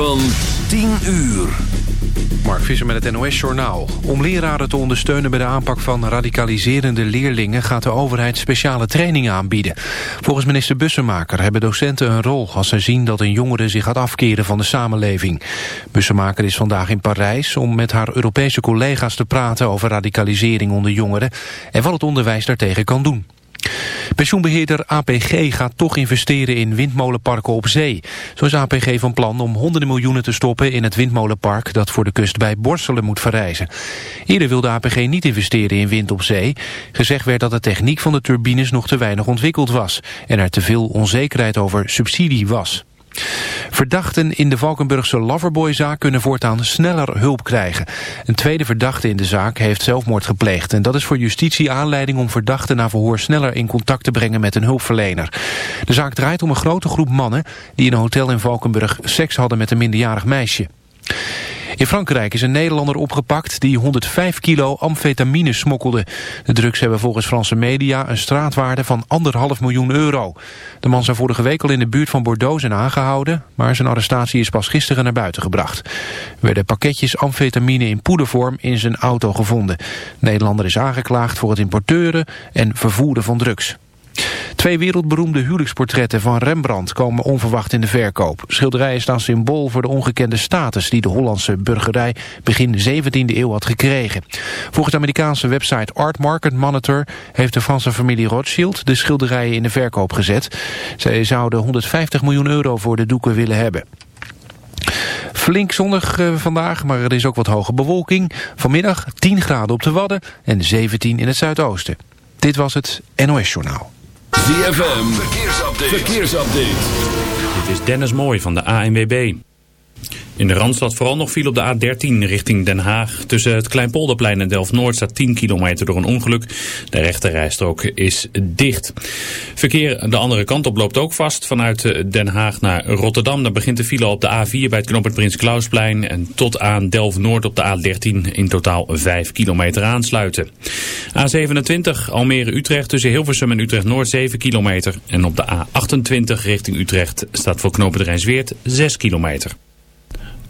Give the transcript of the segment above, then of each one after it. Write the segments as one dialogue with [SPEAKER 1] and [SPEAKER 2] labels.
[SPEAKER 1] Van 10 uur.
[SPEAKER 2] Mark Visser met het NOS-journaal. Om leraren te ondersteunen bij de aanpak van radicaliserende leerlingen... gaat de overheid speciale trainingen aanbieden. Volgens minister Bussemaker hebben docenten een rol... als ze zien dat een jongere zich gaat afkeren van de samenleving. Bussemaker is vandaag in Parijs om met haar Europese collega's te praten... over radicalisering onder jongeren en wat het onderwijs daartegen kan doen. Pensioenbeheerder APG gaat toch investeren in windmolenparken op zee. Zo is APG van plan om honderden miljoenen te stoppen in het windmolenpark dat voor de kust bij Borselen moet verrijzen. Eerder wilde APG niet investeren in wind op zee. Gezegd werd dat de techniek van de turbines nog te weinig ontwikkeld was en er te veel onzekerheid over subsidie was. Verdachten in de Valkenburgse Loverboy-zaak kunnen voortaan sneller hulp krijgen. Een tweede verdachte in de zaak heeft zelfmoord gepleegd. En dat is voor justitie aanleiding om verdachten na verhoor sneller in contact te brengen met een hulpverlener. De zaak draait om een grote groep mannen die in een hotel in Valkenburg seks hadden met een minderjarig meisje. In Frankrijk is een Nederlander opgepakt die 105 kilo amfetamine smokkelde. De drugs hebben volgens Franse media een straatwaarde van anderhalf miljoen euro. De man zou vorige week al in de buurt van Bordeaux zijn aangehouden, maar zijn arrestatie is pas gisteren naar buiten gebracht. Er werden pakketjes amfetamine in poedervorm in zijn auto gevonden. De Nederlander is aangeklaagd voor het importeuren en vervoeren van drugs. Twee wereldberoemde huwelijksportretten van Rembrandt komen onverwacht in de verkoop. Schilderijen staan symbool voor de ongekende status die de Hollandse burgerij begin 17e eeuw had gekregen. Volgens de Amerikaanse website Art Market Monitor heeft de Franse familie Rothschild de schilderijen in de verkoop gezet. Zij zouden 150 miljoen euro voor de doeken willen hebben. Flink zonnig uh, vandaag, maar er is ook wat hoge bewolking. Vanmiddag 10 graden op de Wadden en 17 in het zuidoosten. Dit was het NOS Journaal.
[SPEAKER 1] ZFM, verkeersupdate. verkeersupdate.
[SPEAKER 3] Dit is Dennis Mooij van de ANWB. In de Randstad vooral nog viel op de A13 richting Den Haag. Tussen het Kleinpolderplein en Delft-Noord staat 10 kilometer door een ongeluk. De rechterrijstrook is dicht. Verkeer de andere kant op loopt ook vast. Vanuit Den Haag naar Rotterdam. Dan begint de file op de A4 bij het knooppunt Prins Klausplein. En tot aan Delft-Noord op de A13 in totaal 5 kilometer aansluiten. A27 Almere-Utrecht tussen Hilversum en Utrecht-Noord 7 kilometer. En op de A28 richting Utrecht staat voor knooppunt Rijnsweert 6 kilometer.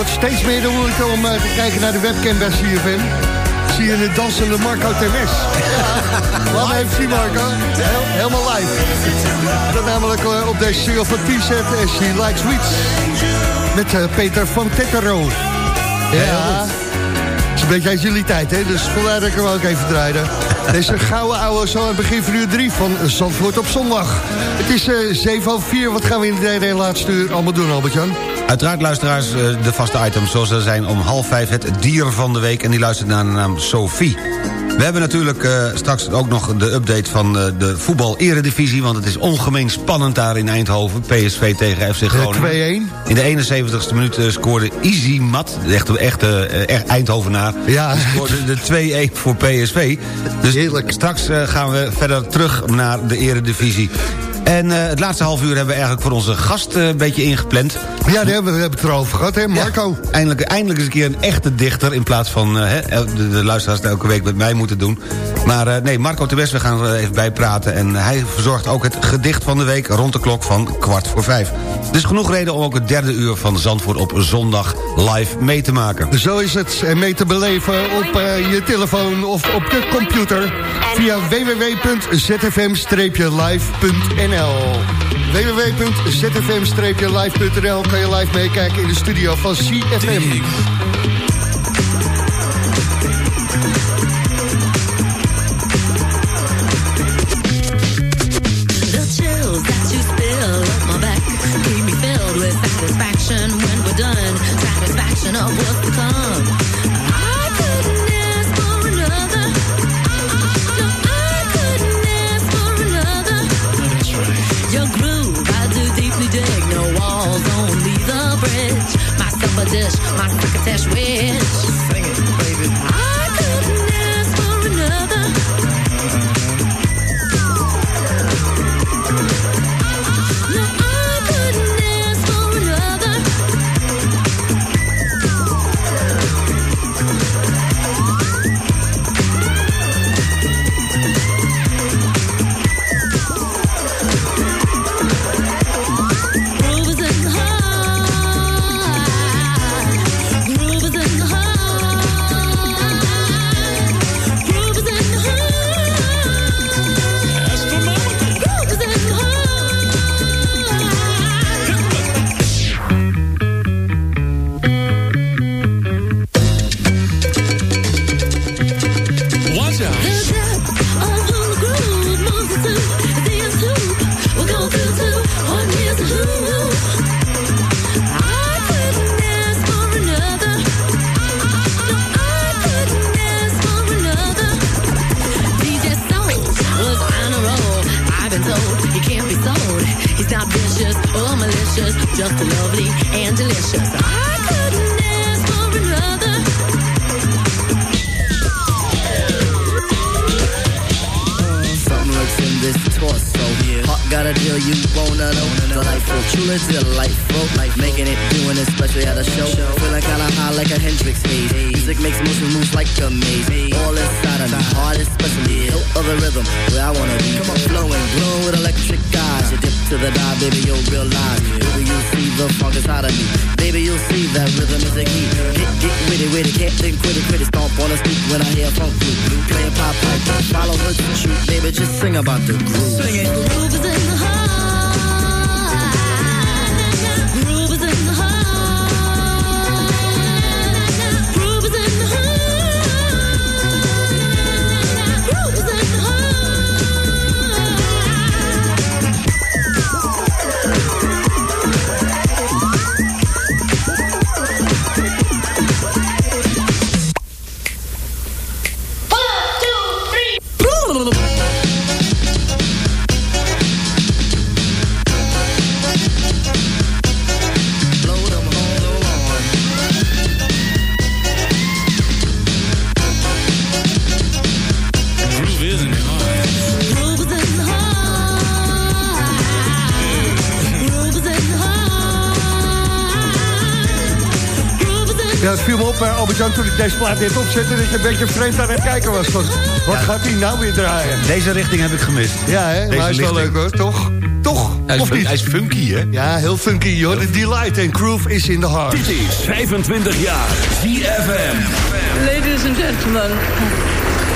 [SPEAKER 4] Wordt steeds meer de moeite om eh, te kijken naar de webcam bij CFM. Zie je het dansende Marco Temes. Ja, Laat even zien Marco. Heel- helemaal live. Dat namelijk eh, op deze single van T-set en She Likes Sweets. Met eh, Peter van Tettero. Ja. Het is een beetje uit jullie tijd, hè? Dus vandaar dat ik hem ook even draaide. Deze gouden ouwe zo aan het begin van uur 3 van Zandvoort op zondag. Het is eh 7 over 4. Wat gaan we in de derde en laatste uur allemaal doen, Albert-Jan?
[SPEAKER 5] Uiteraard luisteraars, eh, de vaste items zoals er zijn om half vijf het dier van de week... en die luistert naar de naam Sophie. We hebben natuurlijk eh, straks ook nog de update van eh, de voetbal-eredivisie... want het is ongemeen spannend daar in Eindhoven. PSV tegen FC Groningen.
[SPEAKER 4] 2-1.
[SPEAKER 5] In de 71ste minuut scoorde Easy Mat, de echte, echte echt Eindhovenaar...
[SPEAKER 4] Ja.
[SPEAKER 5] scoorde de 2-1 voor PSV. Dus straks eh, gaan we verder terug naar de eredivisie. En eh, het laatste half uur hebben we eigenlijk voor onze gast eh, een beetje ingepland.
[SPEAKER 4] Ja, daar hebben we het erover gehad, hè, Marco?
[SPEAKER 5] Ja, eindelijk, eindelijk eens een keer een echte dichter... in plaats van eh, de, de luisteraars elke week met mij moeten doen. Maar eh, nee, Marco Tebes, we gaan er even bij praten. En hij verzorgt ook het gedicht van de week rond de klok van kwart voor vijf. Dus genoeg reden om ook het derde uur van Zandvoort op zondag live mee te maken.
[SPEAKER 4] Zo is het. En mee te beleven op eh, je telefoon of op de computer... via www.zfm-live.nl www.zfm-live.nl kan je live meekijken in de studio van CFM.
[SPEAKER 6] Satisfaction when we're done. Satisfaction of what's to come. I couldn't ask for another. No, I couldn't ask for another. Your groove, I do deeply dig. No walls, only the bridge. My supper dish, my crocketesh wish. a rhythm where I wanna be.
[SPEAKER 7] Come on, flowing, glowing with electric eyes. You dip to the dive, baby, you'll realize. Baby, you'll see the funk is out of me. Baby, you'll see that rhythm is a key. Get, get witty, witty, can't think quitty, quitty. Stomp on the street when I hear funk blue. Play a pop pipe, follow her to shoot. Baby, just sing about the groove. Sing it.
[SPEAKER 6] The groove is in the heart.
[SPEAKER 4] Op, eh, Albert-Jan, toen ik deze plaat net opzette... dat je een beetje vreemd aan het kijken was. Van, wat gaat hij nou weer draaien?
[SPEAKER 5] Deze richting heb ik gemist.
[SPEAKER 4] Ja, hè?
[SPEAKER 5] Deze
[SPEAKER 4] maar hij is wel leuk hoor, toch? Toch?
[SPEAKER 5] Hij is,
[SPEAKER 4] of niet?
[SPEAKER 5] hij is funky, hè?
[SPEAKER 4] Ja, heel funky hoor. De Delight en Groove is in the heart.
[SPEAKER 1] Dit is 25 jaar ZFM.
[SPEAKER 8] Ladies and gentlemen,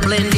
[SPEAKER 9] Blend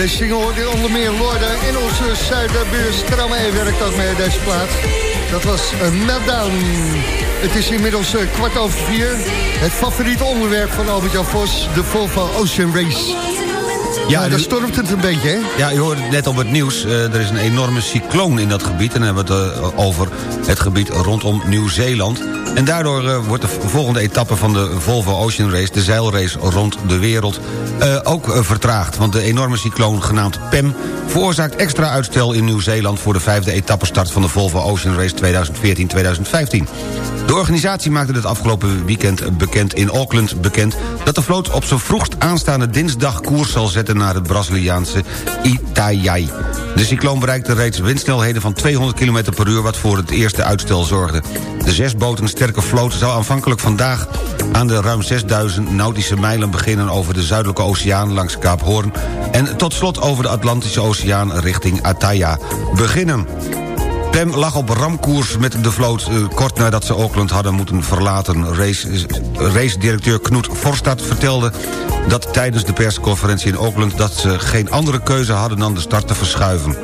[SPEAKER 4] deze single hoorde je onder meer Lorde en onze zuiderbuur Stromae werkt ook mee in deze plaats. Dat was een meltdown. Het is inmiddels eh, kwart over vier. Het favoriete onderwerp van Albert-Jan Vos, de Volvo Ocean Race. Ja, daar stormt het een beetje, hè?
[SPEAKER 5] Ja, u hoorde het net op het nieuws. Eh, er is een enorme cycloon in dat gebied. En dan hebben we het eh, over het gebied rondom Nieuw-Zeeland. En daardoor eh, wordt de volgende etappe van de Volvo Ocean Race... de zeilrace rond de wereld, eh, ook eh, vertraagd. Want de enorme cycloon genaamd PEM... veroorzaakt extra uitstel in Nieuw-Zeeland... voor de vijfde etappestart van de Volvo Ocean Race 2014-2015. De organisatie maakte het afgelopen weekend bekend in Auckland bekend... dat de vloot op zijn vroegst aanstaande dinsdag koers zal zetten... naar het Braziliaanse Itajai. De cycloon bereikte reeds windsnelheden van 200 km per uur... wat voor het eerste uitstel zorgde. De zes boten sterke vloot zou aanvankelijk vandaag... aan de ruim 6000 nautische mijlen beginnen... over de Zuidelijke Oceaan langs Kaap Hoorn... en tot slot over de Atlantische Oceaan richting Ataya beginnen. Pem lag op ramkoers met de vloot eh, kort nadat ze Auckland hadden moeten verlaten. Race, race-directeur Knoet Forstad vertelde dat tijdens de persconferentie in Auckland... dat ze geen andere keuze hadden dan de start te verschuiven.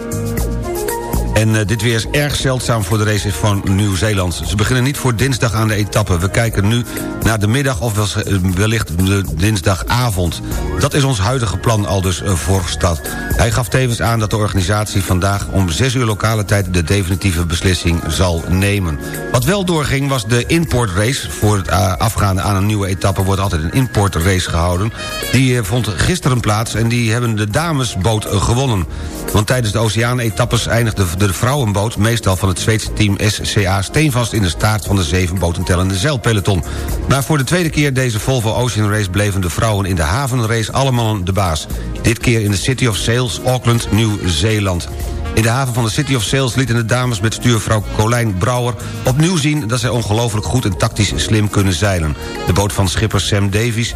[SPEAKER 5] En uh, dit weer is erg zeldzaam voor de races van Nieuw-Zeeland. Ze beginnen niet voor dinsdag aan de etappe. We kijken nu naar de middag of uh, wellicht de dinsdagavond. Dat is ons huidige plan al dus uh, voor stad. Hij gaf tevens aan dat de organisatie vandaag om 6 uur lokale tijd... de definitieve beslissing zal nemen. Wat wel doorging was de importrace. Voor het afgaande aan een nieuwe etappe wordt altijd een importrace gehouden. Die vond gisteren plaats en die hebben de damesboot gewonnen. Want tijdens de oceaan-etappes eindigde de vrouwenboot... meestal van het Zweedse team SCA steenvast in de staart... van de zeven boten tellende zeilpeloton. Maar voor de tweede keer deze Volvo Ocean Race... bleven de vrouwen in de havenrace allemaal de baas. Dit keer in de City of Sales, Auckland, Nieuw-Zeeland. In de haven van de City of Sales lieten de dames met stuurvrouw Colijn Brouwer... opnieuw zien dat zij ongelooflijk goed en tactisch slim kunnen zeilen. De boot van schipper Sam Davies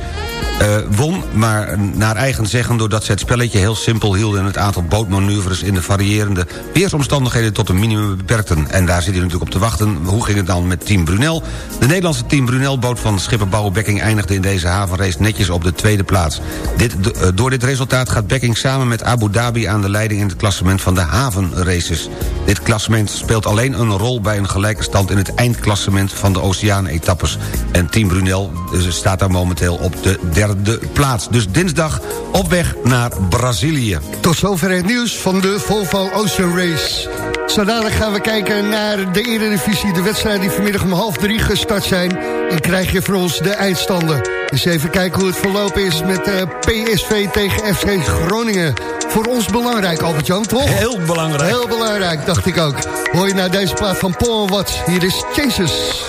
[SPEAKER 5] uh, won, maar naar eigen zeggen... doordat ze het spelletje heel simpel hielden... en het aantal bootmanoeuvres in de variërende weersomstandigheden... tot een minimum beperkten. En daar zit je natuurlijk op te wachten. Hoe ging het dan met Team Brunel? De Nederlandse Team Brunel-boot van schipper Bouwe Bekking... eindigde in deze havenrace netjes op de tweede plaats. Dit, uh, door dit resultaat gaat Bekking samen met Abu Dhabi... aan de leiding in het klassement van de havenraces. Dit klassement speelt alleen een rol bij een gelijke stand... in het eindklassement van de oceaan-etappes. En Team Brunel uh, staat daar momenteel op de derde de plaats. Dus dinsdag op weg naar Brazilië.
[SPEAKER 4] Tot zover het nieuws van de Volvo Ocean Race. Zo dadelijk gaan we kijken naar de Eredivisie. De wedstrijden die vanmiddag om half drie gestart zijn. En krijg je voor ons de eindstanden. Dus even kijken hoe het verlopen is met uh, PSV tegen FC Groningen. Voor ons belangrijk, Albert-Jan, toch?
[SPEAKER 5] Heel belangrijk.
[SPEAKER 4] Heel belangrijk, dacht ik ook. Hoor je naar deze plaat van Paul Watts. Hier is Chases.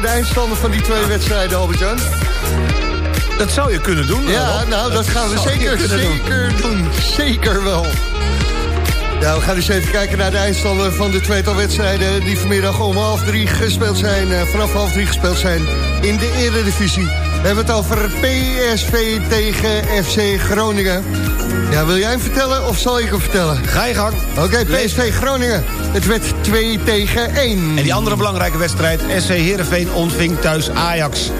[SPEAKER 6] De eindstanden van die twee wedstrijden, Albert-Jan?
[SPEAKER 5] Dat zou je kunnen doen.
[SPEAKER 6] Ja,
[SPEAKER 5] Rob.
[SPEAKER 6] nou, dat, gaan we zeker,
[SPEAKER 5] doen.
[SPEAKER 6] zeker doen. Zeker wel. Ja, we gaan eens even kijken naar de eindstanden van de tweetal wedstrijden... die vanmiddag om half drie gespeeld zijn, eh, vanaf half drie gespeeld zijn in de Eredivisie. We hebben het over PSV tegen FC Groningen. Ja, wil jij hem vertellen of zal ik hem vertellen?
[SPEAKER 5] Ga je gang.
[SPEAKER 6] Oké, PSV Groningen. Het werd 2 tegen 1.
[SPEAKER 5] En die andere belangrijke wedstrijd, SC Heerenveen ontving thuis Ajax.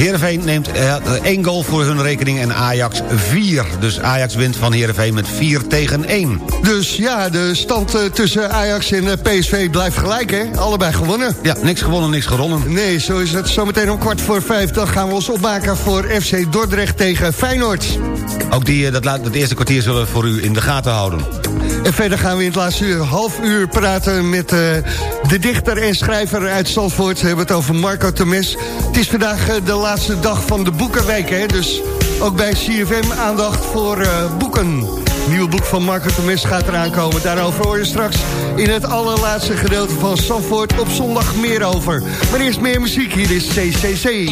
[SPEAKER 5] Heerenveen neemt eh, één goal voor hun rekening en Ajax 4. Dus Ajax wint van Heerenveen met 4 tegen 1.
[SPEAKER 6] Dus ja, de stand eh, tussen Ajax en eh, PSV blijft gelijk, hè? Allebei gewonnen.
[SPEAKER 5] Ja, niks gewonnen, niks gewonnen.
[SPEAKER 6] Nee, zo is het. Zometeen om kwart voor vijf... dan gaan we ons opmaken voor FC Dordrecht tegen Feyenoord.
[SPEAKER 5] Ook die, dat, laat- dat eerste kwartier zullen we voor u in de gaten houden.
[SPEAKER 6] En verder gaan we in het laatste uur, half uur praten met de dichter en schrijver uit Zandvoort. We hebben het over Marco Temes. Het is vandaag de laatste dag van de Boekenweek, hè? Dus ook bij CFM aandacht voor eh, boeken. Nieuwe boek van Marco Temes gaat eraan komen. Daarover hoor je straks in het allerlaatste gedeelte van Zandvoort op zondag meer over. Maar eerst meer muziek, hier is CCC.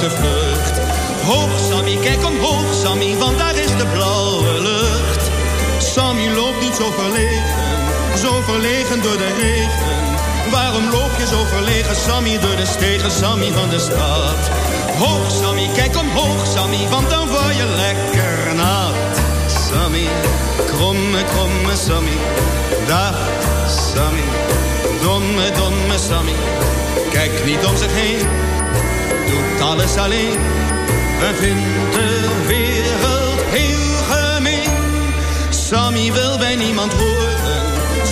[SPEAKER 10] De? Hoog, Sammy, kijk omhoog, Sammy, want daar is de blauwe lucht. Sammy loopt niet zo verlegen, zo verlegen door de regen. Waarom loop je zo verlegen, Sammy, door de stegen, Sammy van de stad? Hoog, Sammy, kijk omhoog, Sammy, want dan word je lekker nat. Sammy, kromme, kromme Sammy, dag Sammy, domme, domme Sammy. Kijk niet om zich heen, alles alleen en vindt de wereld heel gemeen. Sammy wil bij niemand horen,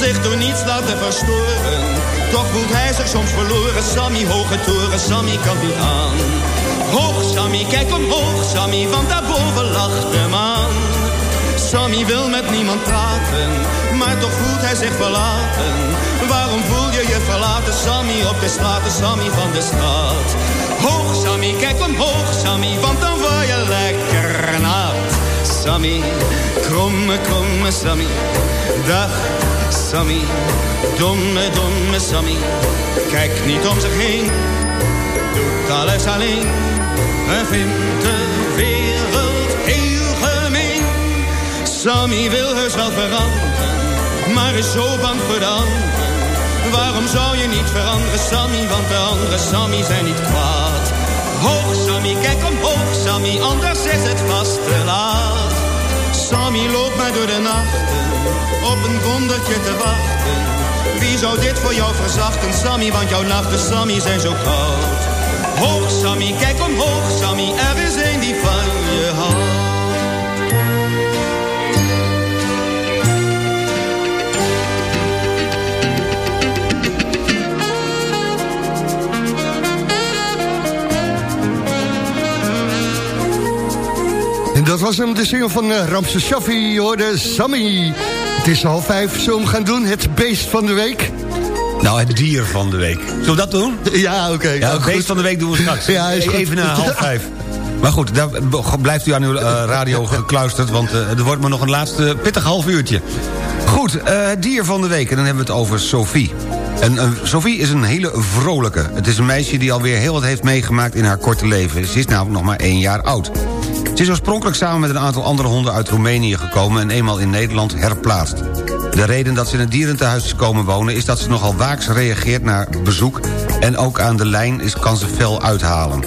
[SPEAKER 10] zich door niets laten verstoren. Toch voelt hij zich soms verloren, Sammy, hoge toren, Sammy kan niet aan. Hoog Sammy, kijk omhoog Sammy, want daarboven lacht de maan. Sammy wil met niemand praten, maar toch voelt hij zich verlaten. Waarom voel je je verlaten, Sammy, op de straten, Sammy van de straat? Hoog Sammy, kijk omhoog Sammy, want dan word je lekker nat. Sammy, kromme, kromme Sammy, dag Sammy, domme, domme Sammy. Kijk niet om zich heen, doet alles alleen en vindt de wereld heel gemeen. Sammy wil heus wel veranderen, maar is zo bang voor de. Waarom zou je niet veranderen, Sammy, want de andere Sammy zijn niet kwaad. Hoog Sammy, kijk omhoog Sammy, anders is het vast te laat. Sammy loopt maar door de nachten, op een wondertje te wachten. Wie zou dit voor jou verzachten, Sammy, want jouw nachten, Sammy, zijn zo koud. Hoog Sammy, kijk omhoog Sammy, er is een die van je houdt.
[SPEAKER 4] Dat was hem, de single van uh, Ramse Shaffi, hoorde Sammy. Het is half vijf, zullen we hem gaan doen? Het beest van de week?
[SPEAKER 5] Nou, het dier van de week. Zullen we dat doen?
[SPEAKER 4] Ja, oké.
[SPEAKER 5] ja, het beest van de week doen we straks.
[SPEAKER 4] Ja, is.
[SPEAKER 5] Even na half vijf. Maar goed, daar blijft u aan uw uh, radio gekluisterd... want uh, er wordt maar nog een laatste pittig half uurtje. Goed, het dier van de week. En dan hebben we het over Sophie. En Sophie is een hele vrolijke. Het is een meisje die alweer heel wat heeft meegemaakt in haar korte leven. Ze is namelijk nog maar één jaar oud. Ze is oorspronkelijk samen met een aantal andere honden uit Roemenië gekomen... en eenmaal in Nederland herplaatst. De reden dat ze in het dierentehuis is komen wonen... is dat ze nogal waaks reageert naar bezoek... en ook aan de lijn is, kan ze fel uithalen.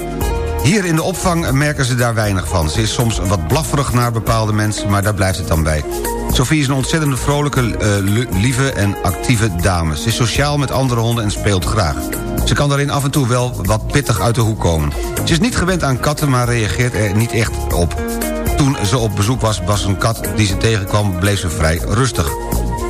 [SPEAKER 5] Hier in de opvang merken ze daar weinig van. Ze is soms wat blafferig naar bepaalde mensen, maar daar blijft het dan bij. Sophie is een ontzettend vrolijke, uh, lieve en actieve dame. Ze is sociaal met andere honden en speelt graag. Ze kan daarin af en toe wel wat pittig uit de hoek komen. Ze is niet gewend aan katten, maar reageert er niet echt op. Toen ze op bezoek was, was een kat die ze tegenkwam, bleef ze vrij rustig.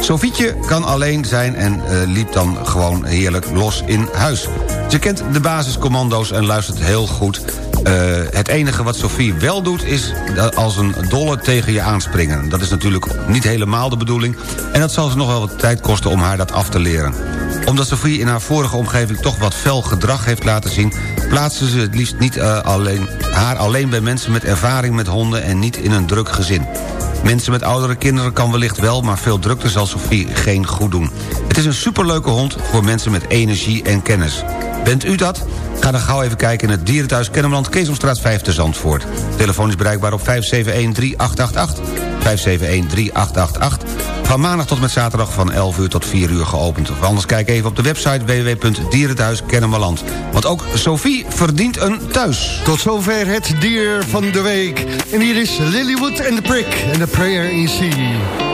[SPEAKER 5] Sofietje kan alleen zijn en uh, liep dan gewoon heerlijk los in huis. Ze kent de basiscommando's en luistert heel goed. Uh, het enige wat Sofie wel doet is als een dolle tegen je aanspringen. Dat is natuurlijk niet helemaal de bedoeling... en dat zal ze nog wel wat tijd kosten om haar dat af te leren. Omdat Sofie in haar vorige omgeving toch wat fel gedrag heeft laten zien... plaatsen ze het liefst niet uh, alleen, haar alleen bij mensen met ervaring met honden... en niet in een druk gezin. Mensen met oudere kinderen kan wellicht wel... maar veel drukte zal Sophie geen goed doen. Het is een superleuke hond voor mensen met energie en kennis. Bent u dat? Ga dan gauw even kijken in het Dierenthuis Kennemerland... Keesomstraat 5 te Zandvoort. Telefoon is bereikbaar op 571-3888. 571-3888. Van maandag tot met zaterdag van 11 uur tot 4 uur geopend. Of anders kijk even op de website www.dierenthuis Want ook Sophie verdient een thuis.
[SPEAKER 4] Tot zover het dier van de week. En hier is Lilywood en de Prick en de Prayer in Sea.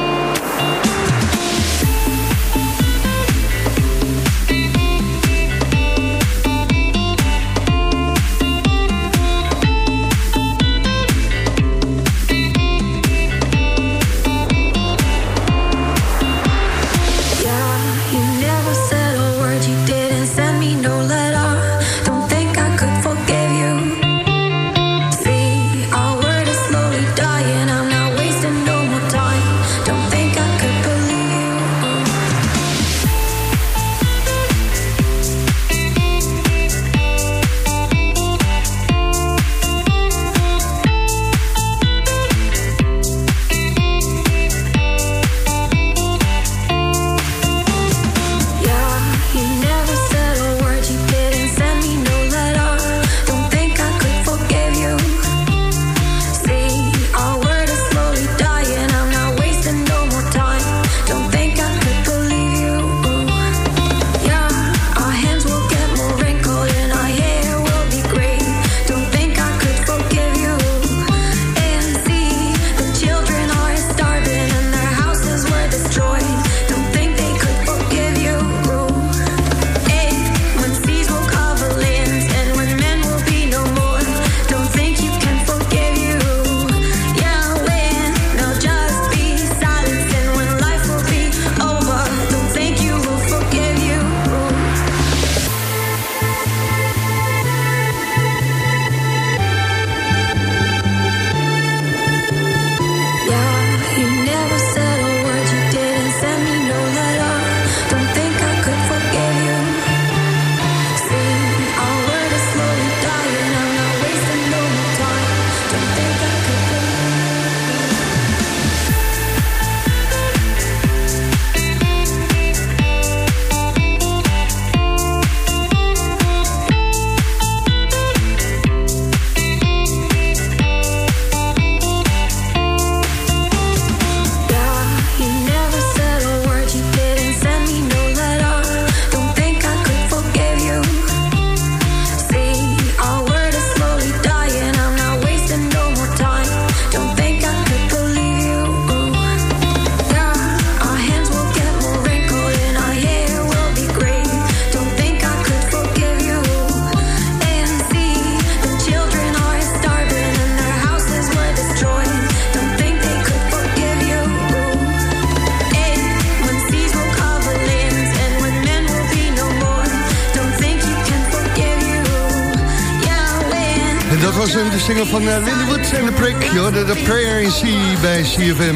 [SPEAKER 4] Was hem, de single van uh, en de Prick. Je de Prayer in Sea bij CFM.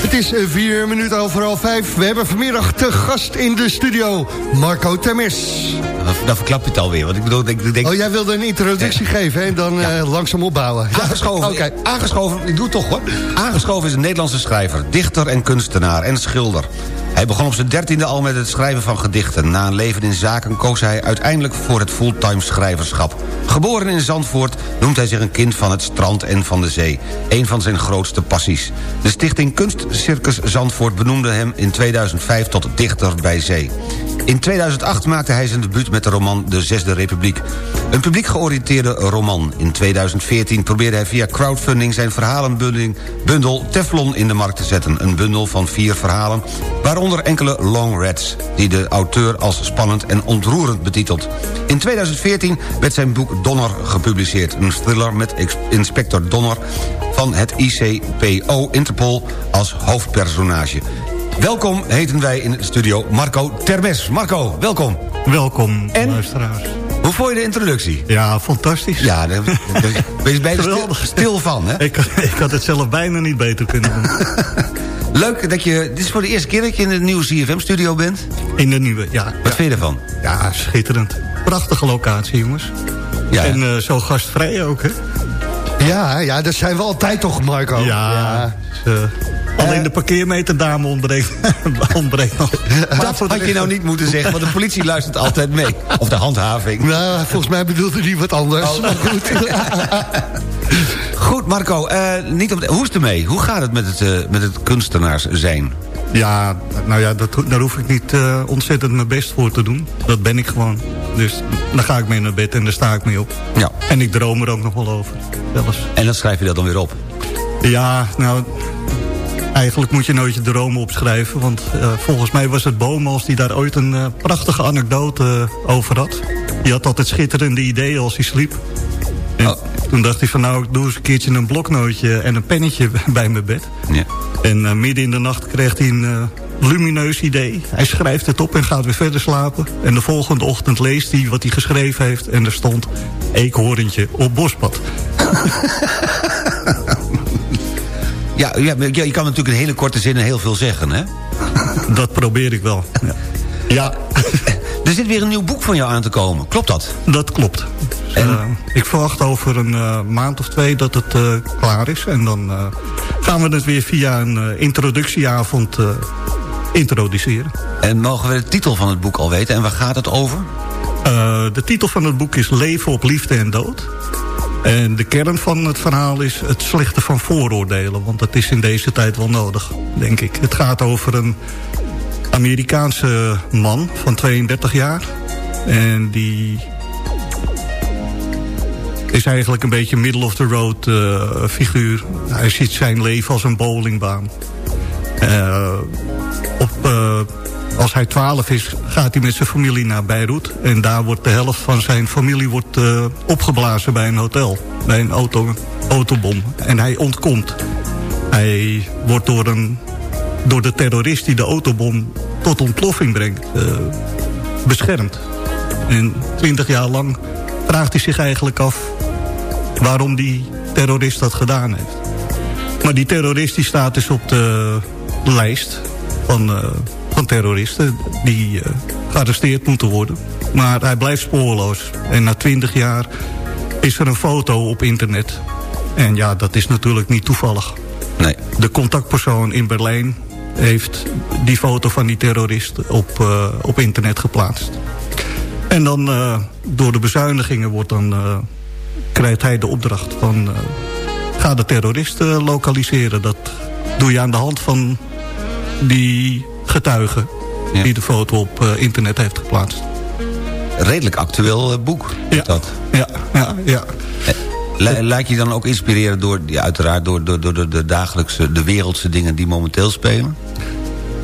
[SPEAKER 4] Het is uh, vier minuten over half vijf. We hebben vanmiddag te gast in de studio Marco Temes.
[SPEAKER 5] Dan verklap je het alweer. Want ik bedoel, ik denk...
[SPEAKER 4] Oh, jij wilde een introductie geven hè? en dan ja. langzaam opbouwen.
[SPEAKER 5] Aangeschoven, okay. aangeschoven, ik doe het toch hoor. Aangeschoven is een Nederlandse schrijver, dichter en kunstenaar en schilder. Hij begon op zijn dertiende al met het schrijven van gedichten. Na een leven in zaken koos hij uiteindelijk voor het fulltime schrijverschap. Geboren in Zandvoort noemt hij zich een kind van het strand en van de zee. Een van zijn grootste passies. De stichting Kunstcircus Zandvoort benoemde hem in 2005 tot dichter bij zee. In 2008 maakte hij zijn debuut met de roman De Zesde Republiek. Een publiek georiënteerde roman. In 2014 probeerde hij via crowdfunding zijn verhalenbundel Teflon in de markt te zetten. Een bundel van vier verhalen, waaronder enkele long reads... die de auteur als spannend en ontroerend betitelt. In 2014 werd zijn boek Donner gepubliceerd. Een thriller met inspector Donner van het ICPO Interpol als hoofdpersonage. Welkom heten wij in de studio Marco Termes. Marco, welkom.
[SPEAKER 11] Welkom,
[SPEAKER 5] en,
[SPEAKER 11] luisteraars.
[SPEAKER 5] Hoe vond je de introductie?
[SPEAKER 11] Ja, fantastisch.
[SPEAKER 5] Ja, daar ben je bijna stil, stil van, hè?
[SPEAKER 11] Ik, ik had het zelf bijna niet beter kunnen doen.
[SPEAKER 5] Leuk dat je... Dit is voor de eerste keer dat je in de nieuwe CFM-studio bent?
[SPEAKER 11] In de nieuwe, ja.
[SPEAKER 5] Wat
[SPEAKER 11] ja.
[SPEAKER 5] vind je ervan?
[SPEAKER 11] Ja, schitterend. Prachtige locatie, jongens.
[SPEAKER 5] Ja,
[SPEAKER 11] en uh, zo gastvrij ook, hè?
[SPEAKER 4] Ja, ja, dat zijn we altijd toch, Marco?
[SPEAKER 11] Ja, ja. Dus, uh, Alleen de parkeermeterdame ontbreekt, ontbreekt nog.
[SPEAKER 5] Dat had je nou niet moeten zeggen, want de politie luistert altijd mee. Of de handhaving.
[SPEAKER 4] Nou, volgens mij bedoelde hij wat anders. Oh. Maar goed.
[SPEAKER 5] goed, Marco. Uh, niet op, hoe is het ermee? Hoe gaat het met het, uh, met het kunstenaars zijn?
[SPEAKER 11] Ja, nou ja, dat, daar hoef ik niet uh, ontzettend mijn best voor te doen. Dat ben ik gewoon. Dus dan ga ik mee naar bed en daar sta ik mee op.
[SPEAKER 5] Ja.
[SPEAKER 11] En ik droom er ook nog wel over. Zelfs.
[SPEAKER 5] En dan schrijf je dat dan weer op?
[SPEAKER 11] Ja, nou, Eigenlijk moet je nooit je dromen opschrijven. Want uh, volgens mij was het Bomels die daar ooit een uh, prachtige anekdote over had. Die had altijd schitterende ideeën als hij sliep. En oh. Toen dacht hij van nou, ik doe eens een keertje een bloknootje en een pennetje bij mijn bed.
[SPEAKER 5] Ja.
[SPEAKER 11] En midden in de nacht kreeg hij een lumineus idee. Hij schrijft het op en gaat weer verder slapen. En de volgende ochtend leest hij wat hij geschreven heeft. En er stond eekhoorntje op bospad.
[SPEAKER 5] Ja, ja, je kan natuurlijk in hele korte zinnen heel veel zeggen, hè?
[SPEAKER 11] Dat probeer ik wel. Ja. ja.
[SPEAKER 5] Er zit weer een nieuw boek van jou aan te komen. Klopt dat?
[SPEAKER 11] Dat klopt. En? Uh, ik verwacht over een uh, maand of twee dat het uh, klaar is. En dan gaan we het weer via een introductieavond introduceren.
[SPEAKER 5] En mogen we de titel van het boek al weten? En waar gaat het over?
[SPEAKER 11] de titel van het boek is Leven op liefde en dood. En de kern van het verhaal is het slechte van vooroordelen. Want dat is in deze tijd wel nodig, denk ik. Het gaat over een Amerikaanse man van 32 jaar. En die is eigenlijk een beetje middle of the road uh, figuur. Hij ziet zijn leven als een bowlingbaan. Uh, op, uh, als hij 12 is, gaat hij met zijn familie naar Beirut. En daar wordt de helft van zijn familie wordt, opgeblazen bij een hotel. Bij een auto, autobom. En hij ontkomt. Hij wordt door, een, door de terrorist die de autobom tot ontploffing brengt... Uh, beschermd. En 20 jaar lang vraagt hij zich eigenlijk af... waarom die terrorist dat gedaan heeft. Maar die terrorist die staat dus op de lijst van... Uh, van terroristen die uh, gearresteerd moeten worden. Maar hij blijft spoorloos. En na twintig jaar is er een foto op internet. En ja, dat is natuurlijk niet toevallig.
[SPEAKER 5] Nee.
[SPEAKER 11] De contactpersoon in Berlijn heeft die foto van die terrorist op, uh, op internet geplaatst. En dan uh, door de bezuinigingen wordt dan, uh, krijgt hij de opdracht van... ga de terroristen lokaliseren. Dat doe je aan de hand van die getuige ja. die de foto op internet heeft geplaatst.
[SPEAKER 5] Redelijk actueel boek.
[SPEAKER 11] Ja.
[SPEAKER 5] Dat.
[SPEAKER 11] ja, ja, ja.
[SPEAKER 5] Lijkt je dan ook inspireren door, uiteraard door, door, door de, dagelijkse, de wereldse dingen die momenteel spelen?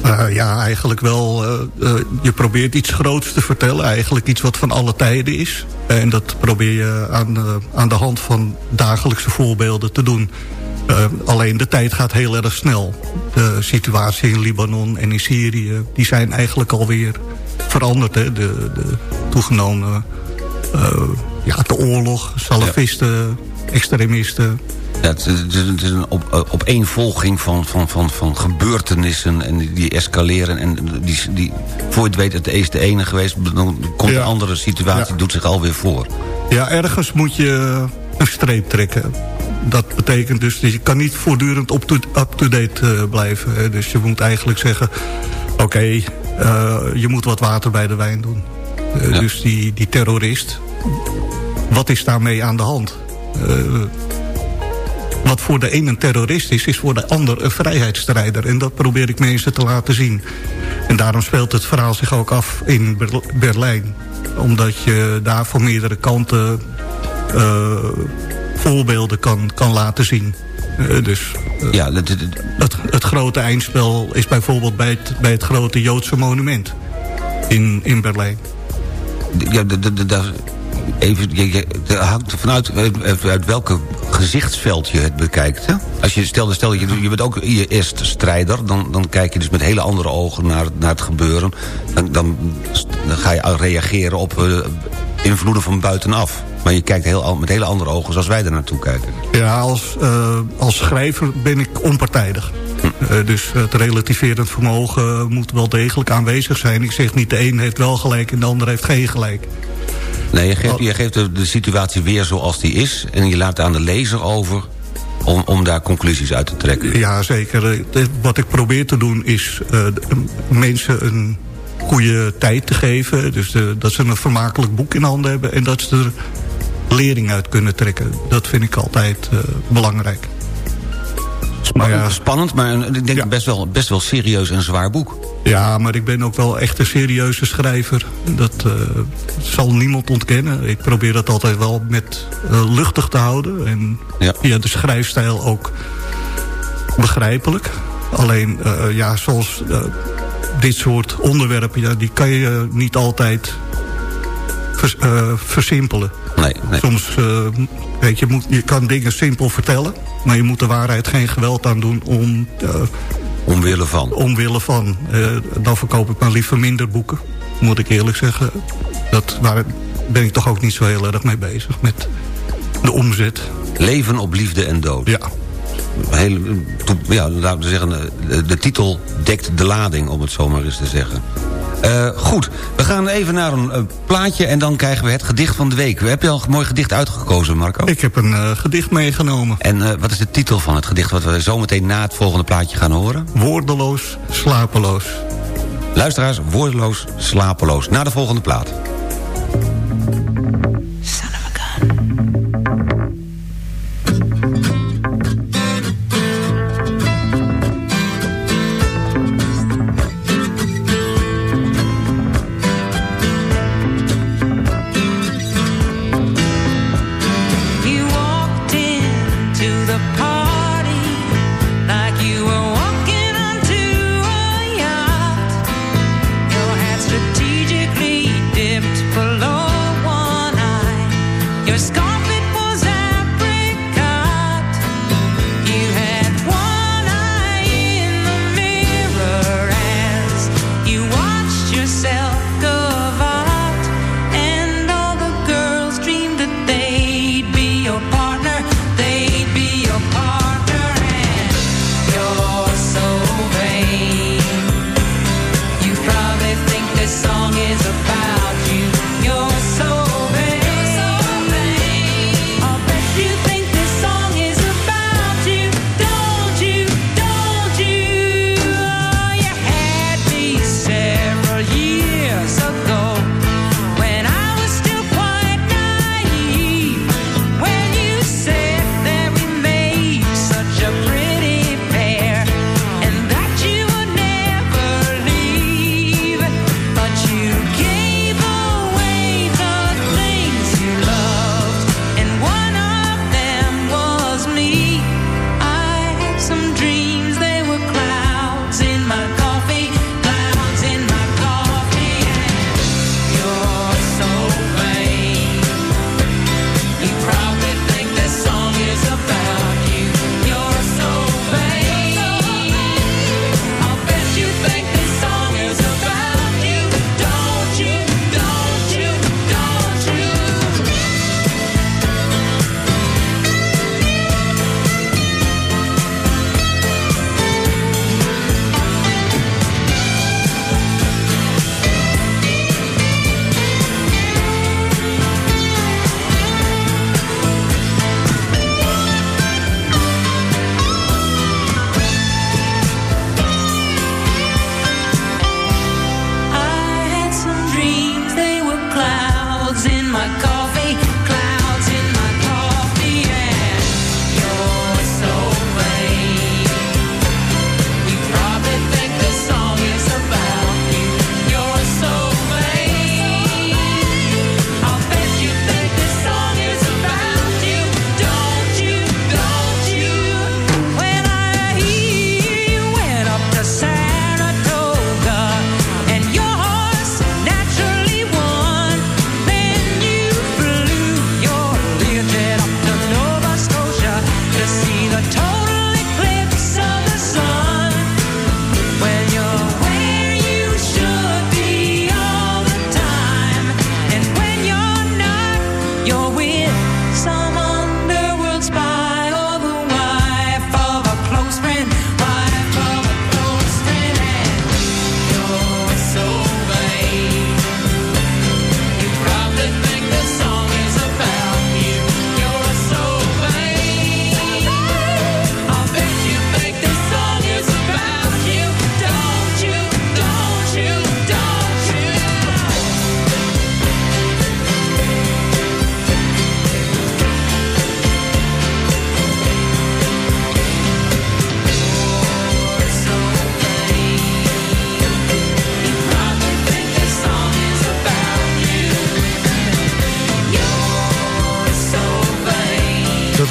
[SPEAKER 11] Uh, ja, eigenlijk wel. Uh, uh, je probeert iets groots te vertellen. Eigenlijk iets wat van alle tijden is. En dat probeer je aan, aan de hand van dagelijkse voorbeelden te doen. Alleen de tijd gaat heel erg snel. De situatie in Libanon en in Syrië... die zijn eigenlijk alweer veranderd. De, de toegenomen... Ja, de oorlog, salafisten... extremisten.
[SPEAKER 12] Ja, het, is- het is, een op, eh, opeenvolging van, van, van, van gebeurtenissen en die, die escaleren. En die, die, voor je het weet, het is de ene geweest, dan komt een andere situatie, doet zich alweer voor.
[SPEAKER 11] Ja, ergens moet je een streep trekken. Dat betekent dus dat je kan niet voortdurend up-to- up-to-date eh, blijven. Dus je moet eigenlijk zeggen... oké, eh, je moet wat water bij de wijn doen. Dus die, die terrorist, wat is daarmee aan de hand? Eh, wat voor de een een terrorist is, is voor de ander een vrijheidsstrijder. En dat probeer ik mensen te laten zien. En daarom speelt het verhaal zich ook af in Ber- Berlijn. Omdat je daar van meerdere kanten eh, voorbeelden kan, kan laten zien. Eh, dus
[SPEAKER 12] Ja, het, het-
[SPEAKER 11] het, het grote eindspel is bijvoorbeeld bij het, bij het grote Joodse monument in, in Berlijn.
[SPEAKER 12] ja, de- even, je, je, het hangt vanuit uit, uit welke gezichtsveld je het bekijkt. Hè? Als je, stel, stel je, je bent ook IS-strijder, dan, dan kijk je dus met hele andere ogen naar, naar het gebeuren. Dan, dan, dan ga je reageren op eh, invloeden van buitenaf. Maar je kijkt heel, met hele andere ogen zoals wij er naartoe kijken.
[SPEAKER 11] Ja, als, eh, als schrijver ben ik onpartijdig. Eh, dus het relativerend vermogen moet wel degelijk aanwezig zijn. Ik zeg niet de een heeft wel gelijk en de ander heeft geen gelijk.
[SPEAKER 12] Nee, je geeft, je geeft de, de situatie weer zoals die is... en je laat aan de lezer over om, om daar conclusies uit te trekken.
[SPEAKER 11] Ja, zeker. Eh, Wat ik probeer te doen is eh, mensen een goede tijd te geven. Dus eh, dat ze een vermakelijk boek in handen hebben... en dat ze er lering uit kunnen trekken. Dat vind ik altijd belangrijk.
[SPEAKER 12] Spannend, spannend maar een- ik denk best, wel, best wel serieus en zwaar boek.
[SPEAKER 11] Ja, maar ik ben ook wel echt een serieuze schrijver. Dat eh, zal niemand ontkennen. Ik probeer dat altijd wel met eh, luchtig te houden. En via de schrijfstijl ook begrijpelijk. Alleen, eh, ja, zoals dit soort onderwerpen... Ja, die kan je niet altijd vers- eh, versimpelen.
[SPEAKER 12] Nee, nee.
[SPEAKER 11] Soms, eh, weet je, moet, je kan dingen simpel vertellen... maar je moet de waarheid geen geweld aan doen om... eh,
[SPEAKER 12] Omwille van.
[SPEAKER 11] Omwille van. Dan verkoop ik maar liever minder boeken. Moet ik eerlijk zeggen. Dat, waar ben ik toch ook niet zo heel erg mee bezig. Met de omzet.
[SPEAKER 12] Leven op liefde en dood.
[SPEAKER 11] Ja.
[SPEAKER 12] Heel, ja, laten we zeggen, de, de titel dekt de lading, om het zo maar eens te zeggen. Eh, goed, we gaan even naar een eh, plaatje en dan krijgen we het gedicht van de week. Heb je al een mooi gedicht uitgekozen, Marco?
[SPEAKER 11] Ik heb een eh, gedicht meegenomen.
[SPEAKER 12] En eh, wat is de titel van het gedicht wat we zometeen na het volgende plaatje gaan horen?
[SPEAKER 11] Woordeloos, slapeloos.
[SPEAKER 12] Luisteraars, woordeloos, slapeloos. Na de volgende plaat.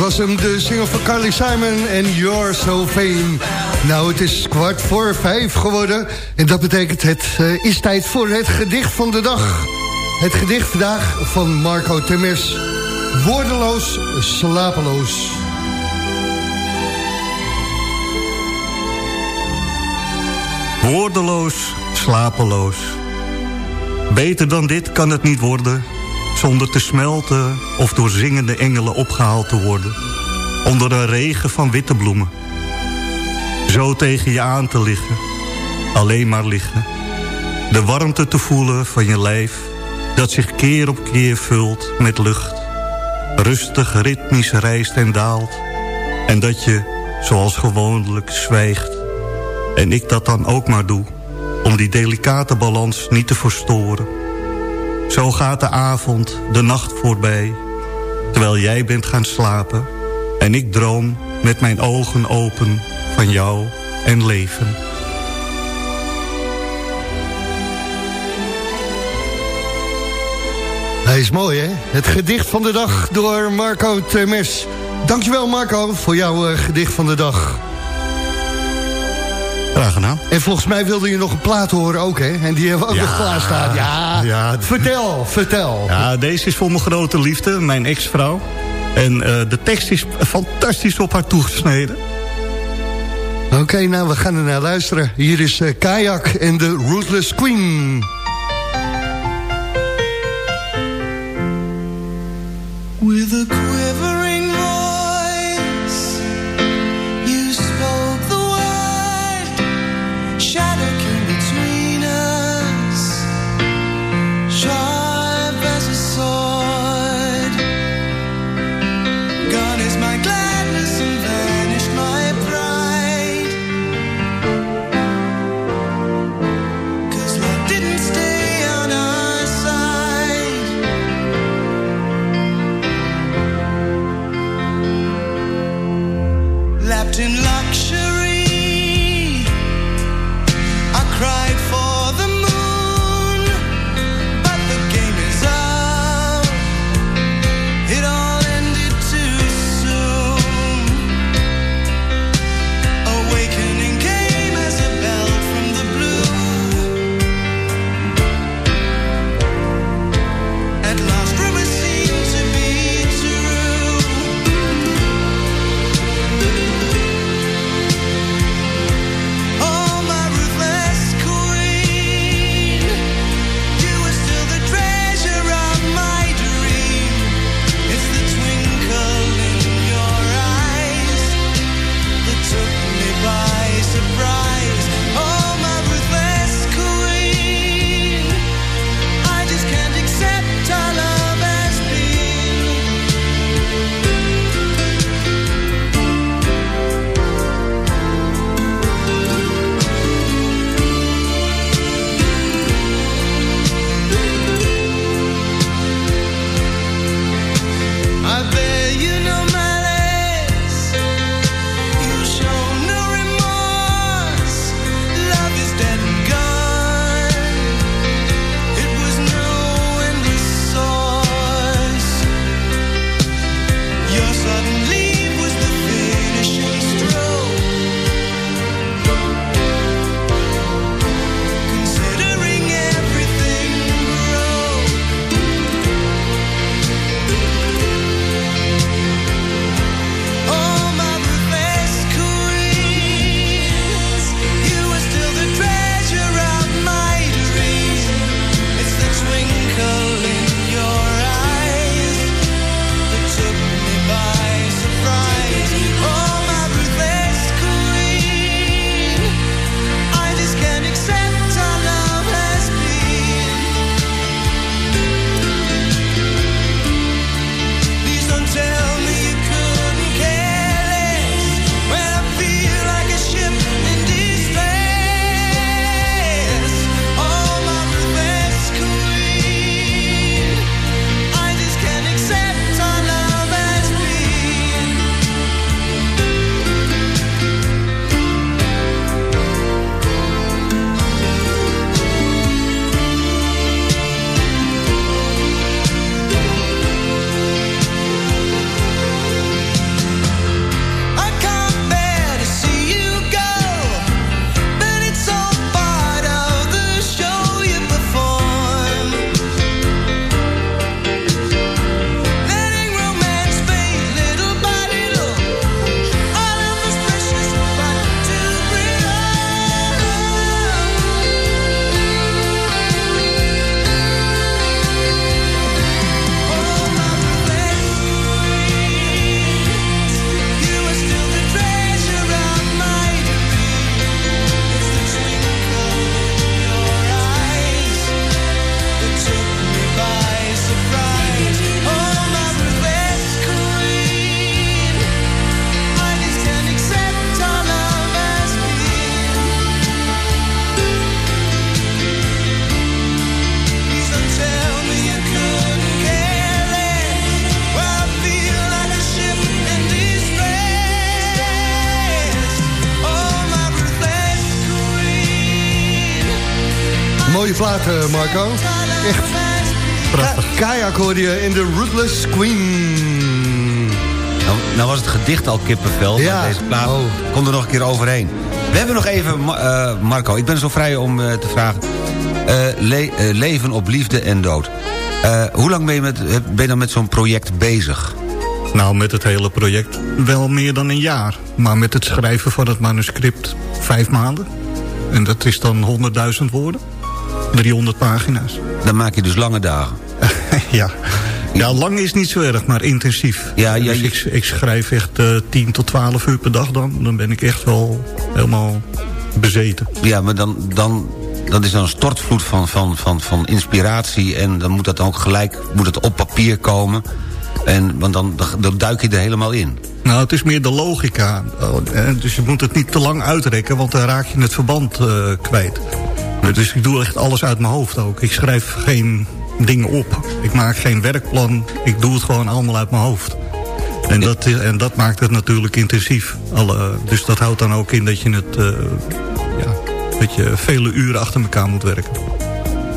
[SPEAKER 13] Was
[SPEAKER 4] hem, de single van Carly Simon en You're So Fame. Nou, het is kwart voor vijf geworden. En dat betekent het uh, is tijd voor het gedicht van de dag. Het gedicht vandaag van Marco Temes. Woordeloos, slapeloos.
[SPEAKER 11] Woordeloos, slapeloos. Beter dan dit kan het niet worden... zonder te smelten of door zingende engelen opgehaald te worden. Onder een regen van witte bloemen. Zo tegen je aan te liggen. Alleen maar liggen. De warmte te voelen van je lijf... dat zich keer op keer vult met lucht. Rustig ritmisch rijst en daalt. En dat je, zoals gewoonlijk, zwijgt en ik dat dan ook maar doe, om die delicate balans niet te verstoren. Zo gaat de avond, de nacht voorbij, terwijl jij bent gaan slapen... en ik droom met mijn ogen open van jou en leven.
[SPEAKER 4] Hij is mooi, hè? Het gedicht van de dag door Marco Temes. Dankjewel, Marco, voor jouw uh, gedicht van de dag.
[SPEAKER 11] Graag gedaan.
[SPEAKER 4] En volgens mij wilde je nog een plaat horen ook, hè? En die hebben we ook
[SPEAKER 11] Ja.
[SPEAKER 4] nog klaarstaan. Ja,
[SPEAKER 11] Ja.
[SPEAKER 4] vertel, vertel.
[SPEAKER 11] Ja, deze is voor mijn grote liefde, mijn ex-vrouw. En eh, de tekst is fantastisch op haar toegesneden.
[SPEAKER 4] Oké, nou, we gaan er naar luisteren. Hier is eh, Kayak en de Ruthless Queen. Eh, Marco. Echt. Prachtig. Kajak hoorde je in de Rootless Queen.
[SPEAKER 5] Nou, nou was het gedicht al kippenvel,
[SPEAKER 4] Ja.
[SPEAKER 5] maar deze plaat
[SPEAKER 4] Oh.
[SPEAKER 5] komt er nog een keer overheen. We hebben nog even, eh, Marco, ik ben zo vrij om eh, te vragen... le- leven op liefde en dood. Eh, hoe lang ben je, met, ben je dan met zo'n project bezig?
[SPEAKER 11] Nou, met het hele project wel meer dan een jaar. Maar met het schrijven van het manuscript vijf maanden. En dat is dan 100.000 woorden. 300 pagina's.
[SPEAKER 5] Dan maak je dus lange dagen.
[SPEAKER 11] ja. Ja, lang is niet zo erg, maar intensief.
[SPEAKER 5] Ja, ja,
[SPEAKER 11] dus ik, ik schrijf echt eh 10 tot 12 uur per dag dan. Dan ben ik echt wel helemaal bezeten.
[SPEAKER 5] Ja, maar dan, dan, dan is er een stortvloed van, van, van, van inspiratie... en dan moet dat ook gelijk moet het op papier komen. En, want dan, dan duik je er helemaal in.
[SPEAKER 11] Nou, het is meer de logica. Oh, eh, Dus je moet het niet te lang uitrekken, want dan raak je het verband eh, kwijt. Dus ik doe echt alles uit mijn hoofd ook. Ik schrijf geen dingen op. Ik maak geen werkplan. Ik doe het gewoon allemaal uit mijn hoofd. En dat, is- en dat maakt het natuurlijk intensief. Alle, dus dat houdt dan ook in dat je het... eh, ja, dat je vele uren achter elkaar moet werken.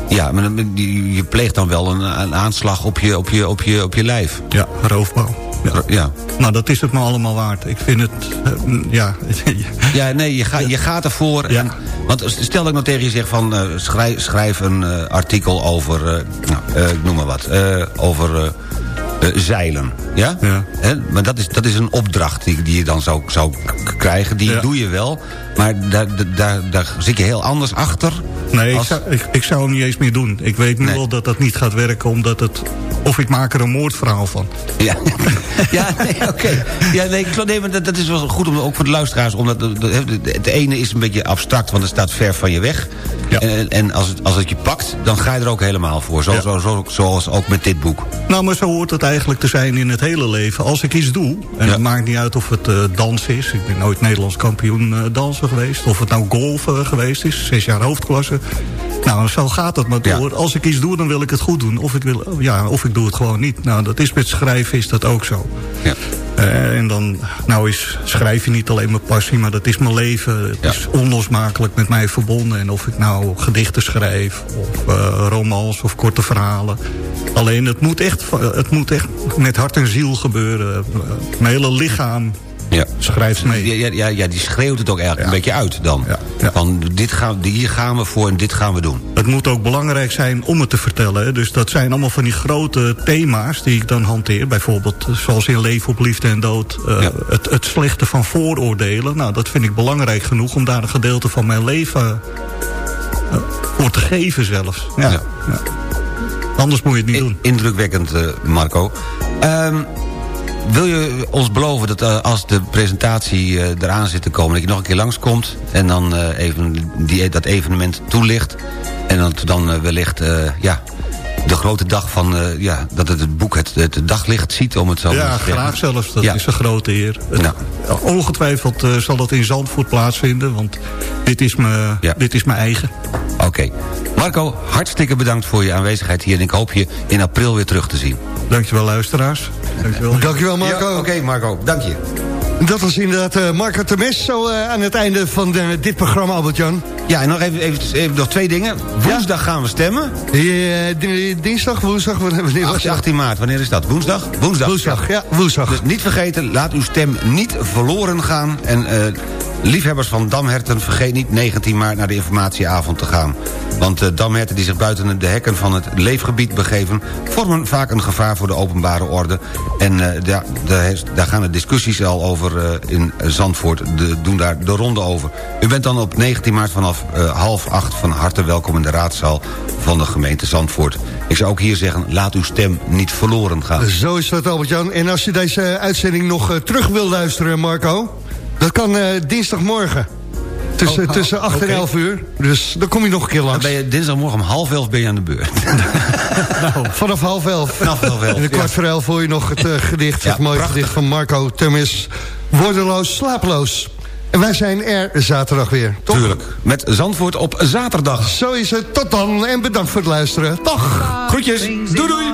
[SPEAKER 5] Ja, maar je pleegt dan wel een, een aanslag op je, op, je, op, je, op je lijf.
[SPEAKER 11] Ja, roofbouw. Ja.
[SPEAKER 5] ja.
[SPEAKER 11] Nou, dat is het me allemaal waard. Ik vind het... eh, ja,
[SPEAKER 5] Ja, nee, je, gaat je gaat ervoor. En, want stel dat ik nou tegen je zeg van... eh, schrijf, schrijf een eh, artikel over... nou, ik noem maar wat. over zeilen. Ja? Hè? Maar dat is, dat is een opdracht die, die je dan zou, zou krijgen. Die doe je wel. Maar daar, daar- daar, daar zit je heel anders achter.
[SPEAKER 11] Nee, ik zou, ik, ik zou hem niet eens meer doen. Ik weet nu wel dat dat niet gaat werken, omdat het... Of ik maak er een moordverhaal van.
[SPEAKER 5] Ja, ja nee, oké. Ja, nee, ik- nee, maar dat, dat is wel goed om, ook voor de luisteraars. Omdat het ene is een beetje abstract, want het staat ver van je weg. En, en als, het, als het je pakt, dan ga je er ook helemaal voor. Zo, zo, zo, zoals ook met dit boek.
[SPEAKER 11] Nou, maar zo hoort het eigenlijk te zijn in het hele leven. Als ik iets doe, en het maakt niet uit of het eh dans is... ik ben nooit Nederlands kampioen eh, geweest... of het nou golf eh, geweest is, zes jaar hoofdklasse... Nou, zo gaat het maar door. Als ik iets doe, dan wil ik het goed doen. Of ik, wil, ja, of ik doe het gewoon niet. Nou, dat is met schrijven is dat ook zo.
[SPEAKER 5] Ja.
[SPEAKER 11] Eh, en dan, nou is schrijven niet alleen mijn passie, maar dat is mijn leven. Het is onlosmakelijk met mij verbonden. En of ik nou gedichten schrijf, of eh, romans, of korte verhalen. Alleen, het moet, echt, het moet echt met hart en ziel gebeuren. Mijn hele lichaam
[SPEAKER 5] Ja.
[SPEAKER 11] schrijft mee.
[SPEAKER 5] Ja, ja, ja, die schreeuwt het ook eigenlijk een beetje uit dan. Van dit gaan, hier gaan we voor en dit gaan we doen.
[SPEAKER 11] Het moet ook belangrijk zijn om het te vertellen. Dus dat zijn allemaal van die grote thema's die ik dan hanteer. Bijvoorbeeld eh, zoals in Leven op Liefde en Dood. eh, het, het slechte van vooroordelen. Nou, dat vind ik belangrijk genoeg om daar een gedeelte van mijn leven eh, voor te geven zelfs. Ja. ja. Anders moet je het niet doen.
[SPEAKER 5] Indrukwekkend, Marco. Ehm, wil je ons beloven dat eh, als de presentatie eh, eraan zit te komen... dat je nog een keer langskomt en dan eh, even die, dat evenement toelicht... en dat dan wellicht ja, de grote dag van... eh, ja, dat het, het boek het, het daglicht ziet, om het zo
[SPEAKER 11] Ja,
[SPEAKER 5] te zeggen.
[SPEAKER 11] graag zelfs. Dat
[SPEAKER 5] Ja.
[SPEAKER 11] is een grote eer. Het- Ongetwijfeld eh, zal dat in Zandvoort plaatsvinden. Want dit is mijn, dit is mijn eigen.
[SPEAKER 5] Oké. Marco, hartstikke bedankt voor je aanwezigheid hier... en ik hoop je in april weer terug te zien.
[SPEAKER 11] Dankjewel luisteraars. Dankjewel.
[SPEAKER 4] Dankjewel Marco.
[SPEAKER 5] Ja, Oké Marco, dank je.
[SPEAKER 4] Dat was inderdaad eh, Marco Temes zo eh, aan het einde van de- dit programma, Albert-Jan.
[SPEAKER 5] Ja, en nog even, even, even nog twee dingen. Woensdag gaan we stemmen.
[SPEAKER 4] Eh, di- dinsdag, woensdag, wanneer was
[SPEAKER 5] 18,
[SPEAKER 4] het?
[SPEAKER 5] 18 maart, wanneer is dat? Woensdag? Woensdag.
[SPEAKER 4] Woensdag, ja, woensdag.
[SPEAKER 5] Dus niet vergeten, laat uw stem niet verloren gaan. En liefhebbers van damherten, vergeet niet 19 maart naar de informatieavond te gaan. Want damherten die zich buiten de hekken van het leefgebied begeven... vormen vaak een gevaar voor de openbare orde. En eh, daar, daar, gaan de discussies al over eh, in Zandvoort. De, doen daar de ronde over. U bent dan op 19 maart vanaf eh, half acht van harte welkom in de raadzaal van de gemeente Zandvoort. Ik zou ook hier zeggen, laat uw stem niet verloren gaan.
[SPEAKER 4] Zo is dat, Albert-Jan. En als je deze uitzending nog terug wil luisteren, Marco... dat kan eh, dinsdagmorgen. Tussen,
[SPEAKER 5] Oh,
[SPEAKER 4] tussen 8
[SPEAKER 5] oké.
[SPEAKER 4] en 11 uur. Dus dan kom je nog een keer
[SPEAKER 5] Dan
[SPEAKER 4] langs.
[SPEAKER 5] ben je dinsdagmorgen om half elf ben je aan de beurt.
[SPEAKER 4] Vanaf half elf.
[SPEAKER 5] Vanaf half elf,
[SPEAKER 4] En een kwart
[SPEAKER 5] ja.
[SPEAKER 4] voor elf hoor je nog het eh, gedicht.
[SPEAKER 5] Ja,
[SPEAKER 4] het mooie
[SPEAKER 5] prachtig.
[SPEAKER 4] gedicht van Marco Temis. Woordeloos, slapeloos. En wij zijn er zaterdag weer, toch?
[SPEAKER 5] Tuurlijk. Met Zandvoort op zaterdag.
[SPEAKER 4] Zo is het. Tot dan. En bedankt voor het luisteren. Dag.
[SPEAKER 5] Groetjes. Doei doei.